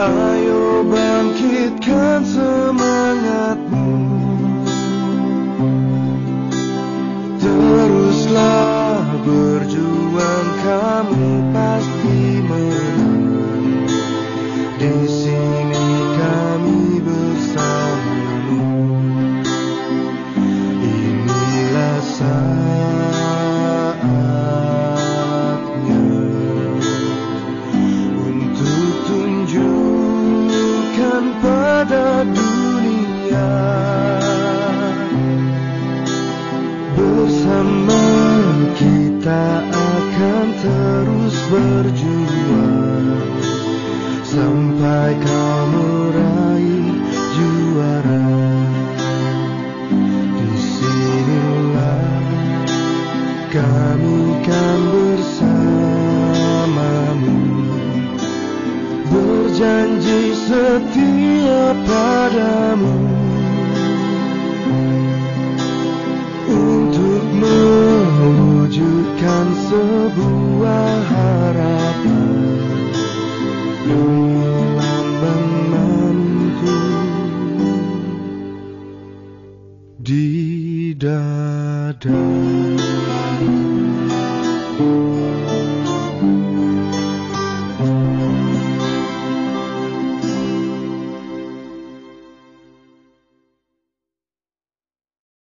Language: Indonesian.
Ayo bangkitkan semua Bersama kita akan terus berjuang. Sampai kau meraih juara. Di sinilah kami kan bersamamu. Berjanji setia padamu sebuah harapan. Melambang mantu di dada